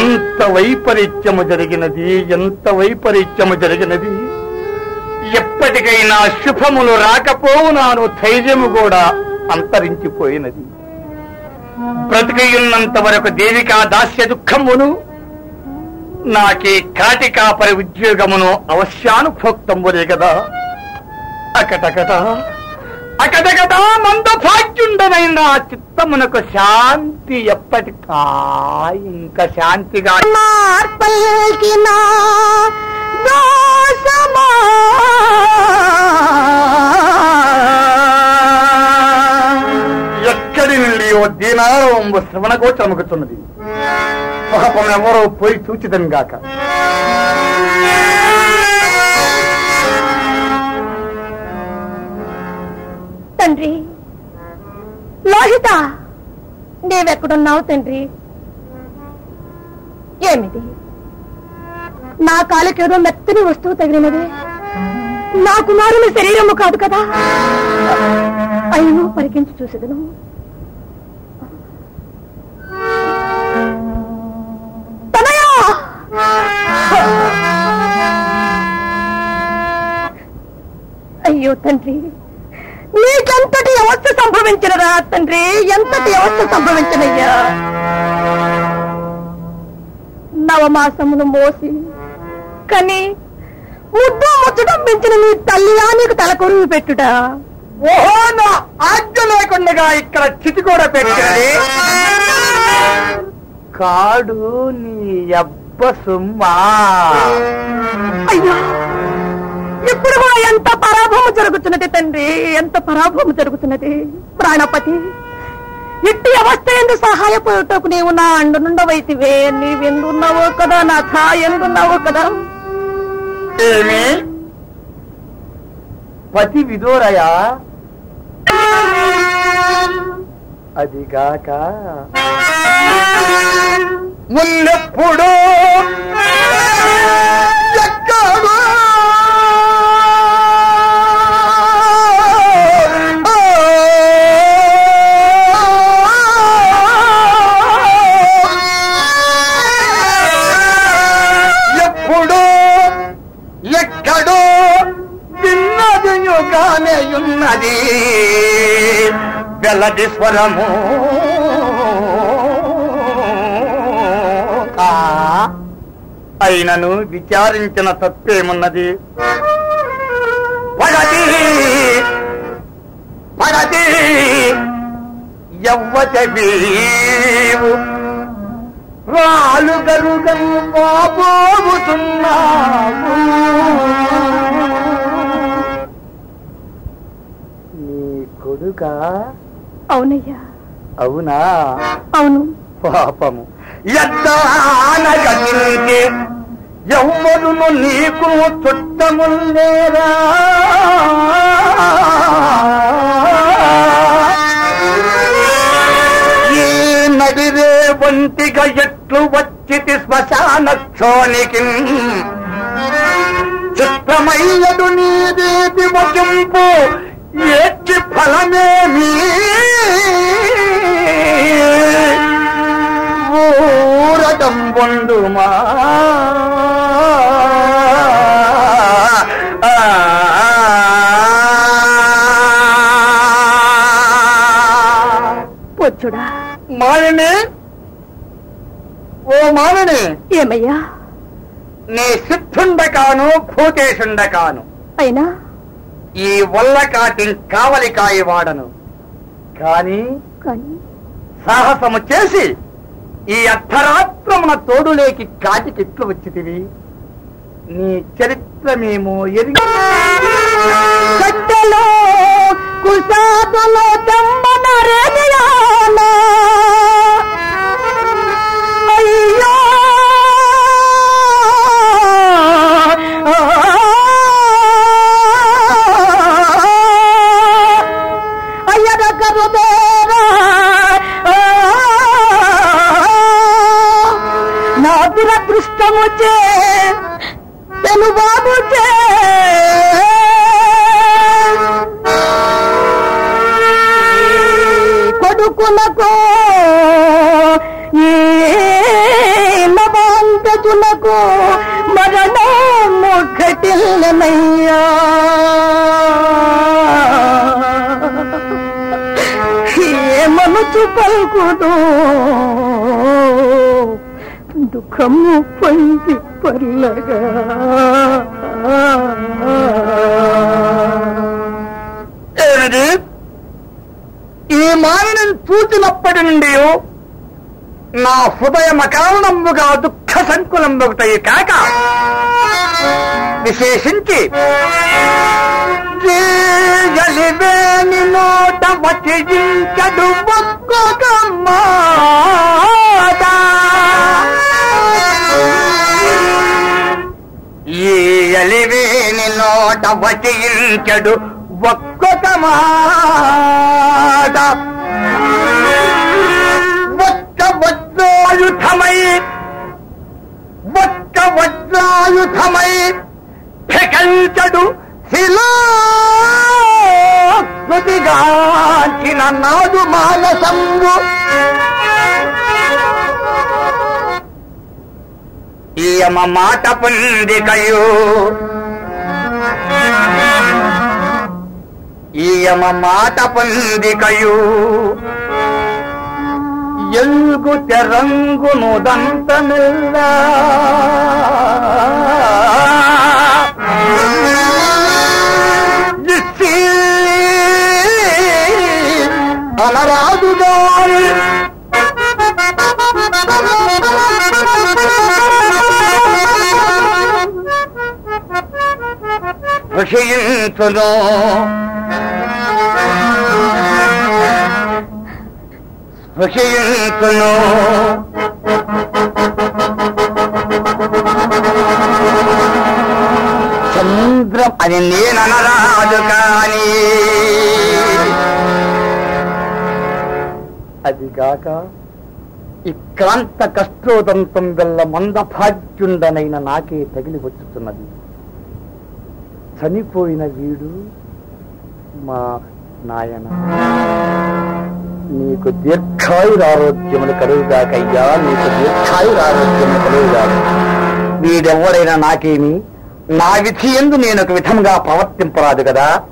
ఎంత వైపరీత్యము జరిగినది ఎంత వైపరీత్యము జరిగినది? ఎప్పటికైనా శుభములు రాకపోవునాను ధైర్యము కూడా అంతరించిపోయినది. బ్రతికయున్నంత వరకు దేవికా దాస్య దుఃఖమును నాకే కాటికాపరి ఉద్యోగమును అవశ్యానుభోక్తంబులే కదా అకటకట అకటకట మంద భాగ్యుండనైన చిత్తమునకు శాంతి ఎప్పటికా? ఇంకా శాంతిగా ఎక్కడి నుండి ఓ దీనారంభ శ్రవణ గోచరముకుతున్నది పాపం ఎవరో పోయి చూచిదం గాక లోహిత నీవెక్కడున్నావు తండ్రి? ఏమిటి? నా కాలుకేదో మెత్తని వస్తువు తగిలినది. నా కుమారుని శరీరము కాదు కదా? అయినో పరికించి చూసేదను. అయ్యో తండ్రి! నీకెంతటి అవస్థ సంభవించినరా తండ్రి? ఎంతటి అవస్థ సంభవించినయ్యా? నవమాసమును మోసి కని ముద్దు ముచ్చటం పెంచిన నీ తల్లియా నీకు తలకొరువు పెట్టుడా ఓహో నా ఆజ్ఞ లేకుండా ఇక్కడ చితి కూడా పెట్టాలి కాడు నీ అబ్బ సుమ్మా. అయ్యో ఇప్పుడు కూడా ఎంత పరాభవం జరుగుతున్నది తండ్రి? ఎంత పరాభవం జరుగుతున్నది? ప్రాణపతి ఇట్టి అవస్థ ఎందు సహాయపడటకు నీవు నా అండునుండవైతివే నీవెందున్నావో కదా నాథ ఎందున్నావో కదా? ఏమి? పతి విదోరయా అదిగాక మున్నెప్పుడు వెల్లడి స్వరము అయినను విచారించిన తప్పేమున్నది? పడతి పడది ఎవ్వచీవు రాలు గరుగం పోబోతున్నావు నీ కొడుక అవునయ్యా. అవునా? అవును. పాపము. ఎద్దానగతింటే ఎవ్వరును నీకు చుట్టములేరా ఈ నడిరే వంటిగా ఎట్లు వచ్చితి శ్మశాన క్షోనికి చిత్రమయ్యడు నీదేది వచింపు ఏచి ఫలమేమి ఊరటం పొందుమా పొచ్చుడా. మాలిని? ఓ మాలిని. ఏమయ్యా? నీ సిద్ధుండకాను భూతేశుండకాను అయినా? ఈ వల్లకాటి కావలి కాయవాడను కాని కానీ సాహసము చేసి ఈ అర్ధరాత్రమున తోడులేకి కాటికిట్లు వచ్చితివి. నీ చరిత్రమేమో ఎరిగి కట్టెలో కుసాదులో తెమ్మన రేడియానా దురదృష్టము చే తెలుబాబు కొడుకులకు ఈ రాజులకు మరణము ఘటిల్లనయ్యా ఏమనుచు పలుకుదు దుఃఖము పొంది పల్లగా. ఏమిటి? ఈ మానని చూసినప్పటి నుండి నా హృదయం అకారణంబుగా దుఃఖ సంకులంబుగుతాయి కాక విశేషించి నోట వచ్చి ఒక్కొక్క మాట ఈ అలివేని నోట వచించడు ఒక్కొక్క మాట. ఒక్క వజ్రాయుధమై ఒక్క వజ్రాయుధమై ఫెకంచడు శిలా కృతిగాంచిన నాడు మానసంబు. ఈయమ మాట పొందికయు. ఈయమ మాట పొందికయు. ఎల్గు తెరంగును దంతమిల్ల ఇచ్చి విషయించును విషయించును చంద్రం అని నేననరాదు కాని అదిగాక ఇక్రాంత కష్టోదంతం వల్ల మందభాగ్యుండనైన నాకే తగిలి వచ్చుతున్నది. చనిపోయిన వీడు మా నాయన. నీకు దీర్ఘాయురారోగ్యములు కలుగుగాకయ్యా నీకు దీర్ఘాయురారోగ్యములు కలుగుగాక. వీడెవడైనా నాకేమి? నా విధి ఎందు నేను ఒక విధంగా ప్రవర్తింపరాదు కదా.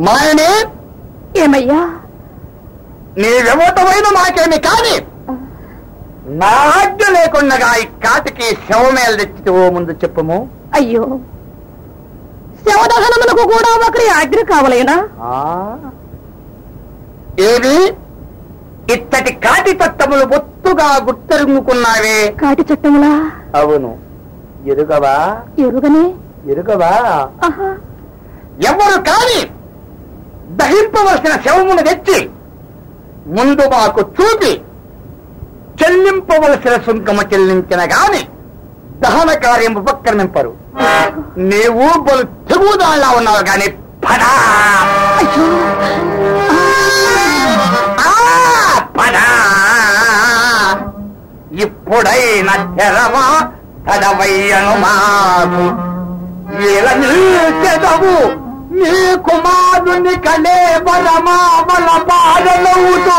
మాయనే? ఏమయ్యా? నీవెవటమైన నాకేమి కానీ? నా ఆజ్ఞ లేకుండా ఈ కాటికి శవమేలు తెచ్చితే ఓ ముందు చెప్పుము. అయ్యో! శవదహనమునకు కూడా ఒకరి ఆజ్ఞ కావలేనా? ఏది? ఇత్తటి కాటి తత్తములు బొత్తుగా గుర్తెరుగుకున్నావే కాటి చట్టములా అవును. ఎరుగవా? ఎరుగనే? ఎరుగవా? ఎవరు కాని దహింపవలసిన శవమును తెచ్చి ముందు మాకు చూపి చెల్లింపవలసిన సుంకము చెల్లించిన గాని దహన కార్యం ఉపక్రమింపరు నీవు బలు తెగుదాళ్ళ ఉన్నావు గాని పడా పడా ఇప్పుడైన తెరవా తడవయ్యను మాకు. ఇలా నిల్చెదవు. నీ కుమారుని కలే బలమావల బాధలవుతూ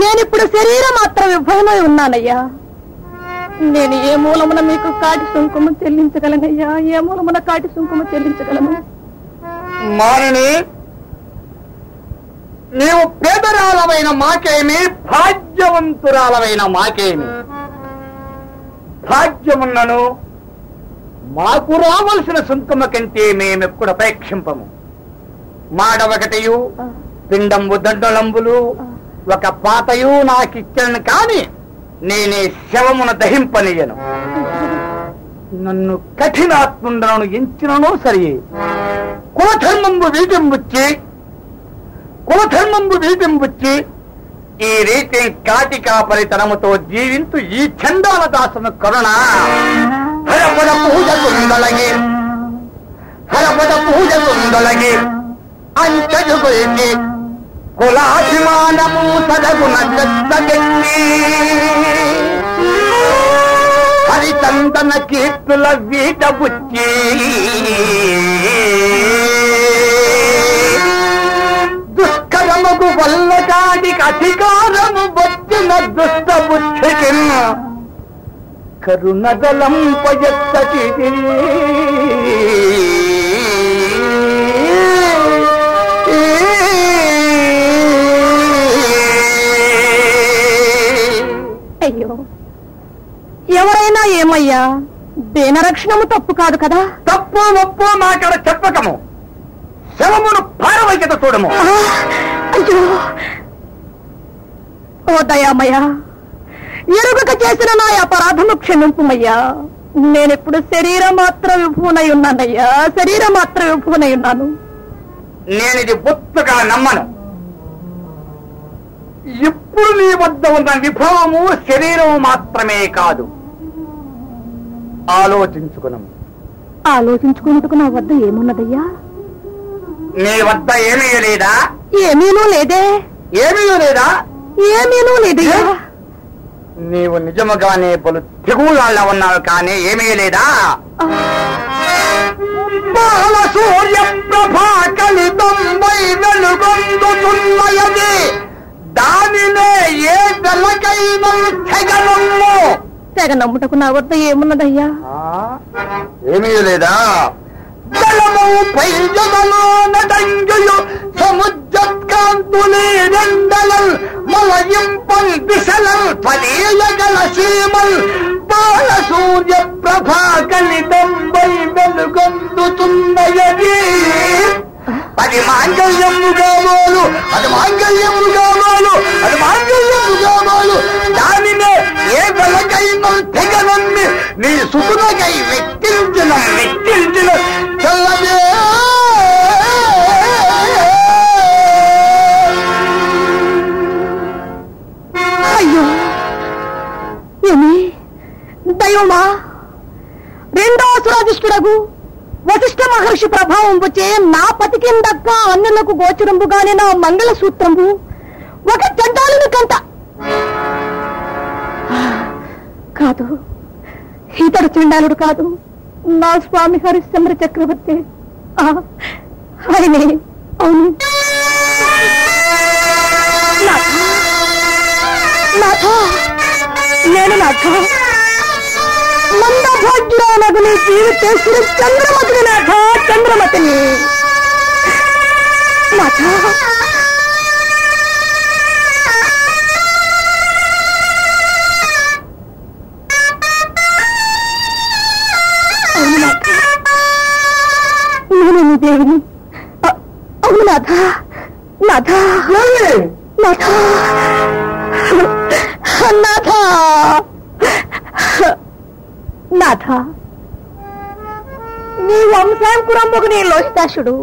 నేనిప్పుడు శరీరం మాత్రం విభవమై ఉన్నానయ్యా. నేను ఏ మూలమున మీకు కాటి సుంకుమ చెల్లించగలనయ్యా? ఏ మూలమున కాటి సుంకుమ చెల్లించగలను? మారిని నీవు పేదరాలమైన మాకేమి భాగ్యవంతురాలమైన మాకేమి? భాగ్యమున్నను మాకు రావలసిన సుంకమ కంటే మేమెప్పుడు అపేక్షింపము మాడవకటయు పిండంబు దండలంబులు ఒక పాతయు నాకిచ్చను కాని నేనే శవమున దహింపనీయను నన్ను కఠినాత్ముండను ఎంచినను సరియే కులధర్మంబు వీటింబుచ్చి కులధర్మంబు వీటింబుచ్చి ఈ రీతి కాటి కాపరితనముతో జీవించు ఈ చందాల దాసను కరుణ. హరపద పూజకుందలగి హరపద పూజ కుందలగి కులాభిమానము సదగున చెత్తగెట్టి హరిచందన కీర్తుల వీట బుచ్చి. దుష్కరముకు వల్లకాడికి అధికారము వచ్చిన దుష్ట బుద్ధికి కరుణగలం ఎవరైనా ఏమయ్యా? దేనరక్షణము తప్పు కాదు కదా? తప్పు ఒప్పు మాట్లాడ చెప్పకము. శవమును పారవైకత చూడము. అయ్యో. ఓ దయామయ్య ఎరుగక చేసిన నా అపరాధము క్షమింపుమయ్యా. నేనెప్పుడు శరీర మాత్ర విభూనై ఉన్నానయ్యా. శరీర మాత్ర విభూనై ఉన్నాను. నేనిది బొత్తుగా నమ్మను. ఇప్పుడు నీ వద్ద ఉన్న విభవము శరీరము మాత్రమే కాదు. ఆలోచించుకునము ఆలోచించుకున్నట్టుకు నా వద్ద ఏమున్నదయ్యా? నీ వద్ద ఏమీ లేదా? ఏమీనూ లేదే. ఏమీ లేదా? ఏమీనూ లేదయ్యా. నీవు నిజముగానే పలు తెగుళ్ళ ఉన్నావు కానీ ఏమీ లేదా? బాల సూర్య ప్రభా కలితంబై వెలుగొందుతున్నయది దానినే ఏ వెలకైన తెగనమ్ము తెగ నమ్ముటకు నా వద్ద ఏమున్నదయ్యా? ఏమీ లేదా? జలము పై జగలో నడంగులు సముద్రకాంతులే రెండలల్ మలయింపల్ దిశలల్ ఫలీయగల సీమల్ బాల సూర్య ప్రభా కలితంబై వెలుగొందుతున్నయది అది మాంగళ్యము కావాలు అది మాంగళ్యము కావాలు అది మాంగళ్యము కావాలు దానినే ఏ వెలకైనా తెగనమ్మి నీ సుతులకై వెక్కించిన వెక్కించిన చల్లదే అయ్యో. ఏమి? దైవమా? రెండో సురాధిష్ఠుడగు వశిష్ఠ మహర్షి ప్రభావం వచ్చే నా పతికిందక్క అన్నులకు గోచరంబుగానే నా మంగళ సూత్రంబు ఒక చంటాలను కంట కాదు. ఇతడు చండాలుడు కాదు. మా స్వామి హరిశ్చంద్ర చక్రవర్తి. ఆయనే. అవును. నేను నాథ. మందభాగ్యురానగు నీ జీవితేశ్వరి చంద్రమతిని నాథ చంద్రమతిని. నాథ. లోహితాశుడు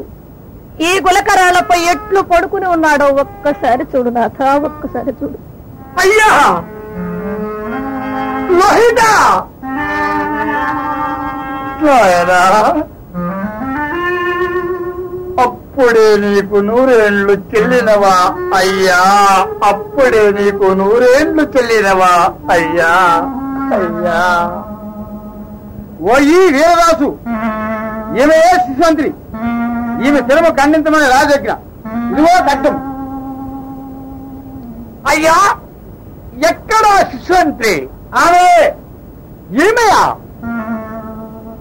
ఈ గులకరాలపై ఎట్లు పడుకుని ఉన్నాడో ఒక్కసారి చూడు నాథ ఒక్కసారి చూడు. అయ్యా! లోహిత అప్పుడే నీకు నూరేండ్లు చెల్లినవా అయ్యా? అప్పుడే నీకు నూరేండ్లు చెల్లినవా అయ్యా? అయ్యా! ఓ ఈ వీరరాసు ఈమె శిశువంత్రి ఈమె తిరుమ ఖండించమని రాజగ్న ఇదిగో కట్టం అయ్యా ఎక్కడ శిశువంత్రి? ఆమె ఈమెయా?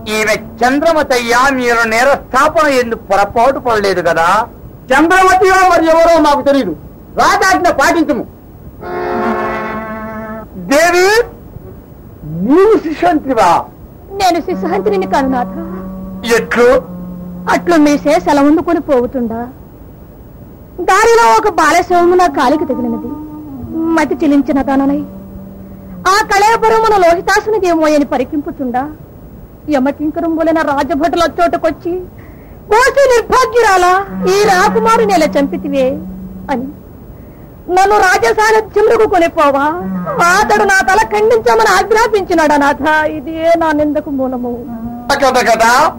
ఈమె చంద్రమతయ్యా మీరు నేరస్థాపన ఎందుకు పొరపాటు పడలేదు కదా? చంద్రమతియో మరి ఎవరో మాకు తెలియదు రాజాజ్ఞ పాటించము. దేవి నీవు శిశువంత్రివా? నేను శిశుహంత్రిని కాను నాథ. ఎట్లు? అట్లు మీసే సెలవుందుకొని పోవుతుండా. దారిలో ఒక బాలశవము నా కాలికి తగిలినది. మతి చిలించిన తననై ఆ కళేపురమున లోహితాసునిదేమో అని పరికింపుతుండా. యమకింకరంబులైన రాజభటుల చోటకొచ్చి కోసి నిర్భాగ్యురాలా ఈ రాకుమారు నెల చంపితివే? అని. నన్ను రాజసాన్నిధ్యములకు కొనిపోవా? అతడు నా తల ఖండించమని ఆజ్ఞాపించినాడా నాథ? ఇదే నా నిందకు మూలము. కదా?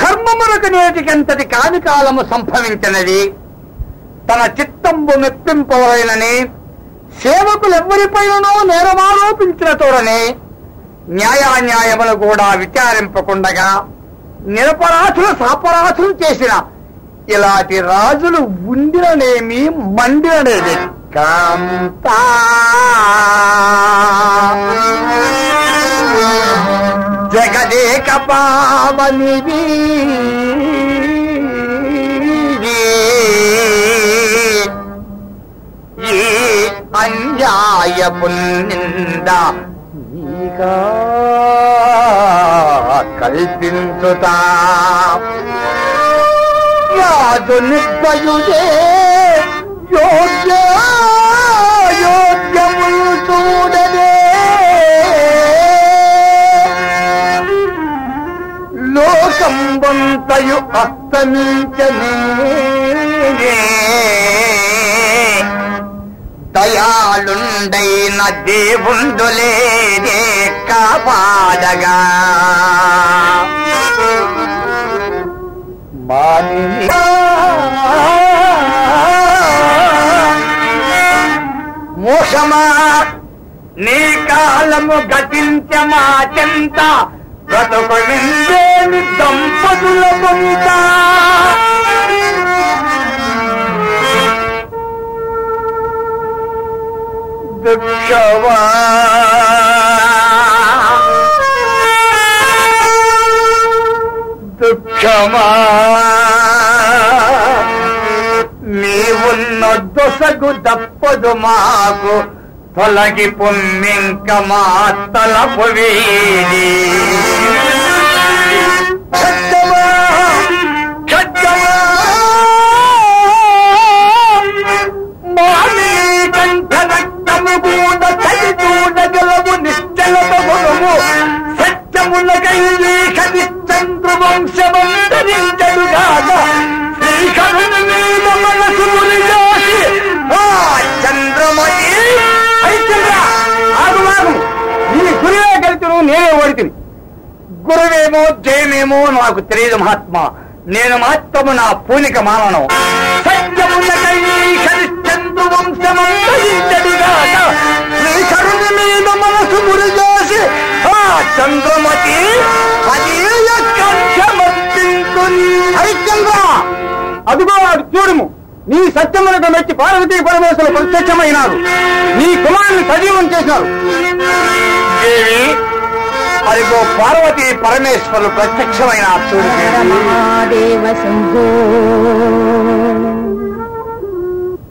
కర్మములకు నేటికెంతటి కాని కాలము సంభవించినది? తన చిత్తంబు మెప్పింపవలనని సేవకులెవ్వరిపైననో నేరమారోపించిన తోడని న్యాయాన్యాయములు కూడా విచారింపకుండగా నిరపరాధులు సాపరాధులు చేసిన ఇలాంటి రాజులు ఉండిననేమి మండిననేది. కాంతా జగదేక పావనివి ఈ అన్యాయపు నింద కల్పించుతా. యాదు నిర్భయుడే దయాళుండైన కాపాడగా. మాని మోసమా. నీ కాలము గతించమా చెంత. బ్రతుకు విందేని దంపతుల పొంత దుఃఖవా దుఃఖమా. నీవున్న దొసగు తప్పదు మాకు. తొలగి పొమ్మింక మా తలపు వీడి తెలియదు మహాత్మా నేను మాత్రము నా పూనిక మానను. మీద మనసు మురిజాసి ఆ చంద్రమతి హరిశ్చంద్ర! అదిగో అది చూడుము నీ సత్యమునకు మెచ్చి పార్వతీ పరమేశ్వరులు ప్రత్యక్షమైనారు నీ కుమారుని సజీవం చేశారు దేవి అదిగో పార్వతీ పరమేశ్వరులు ప్రత్యక్షమైన చూడు మహాదేవ శంభో.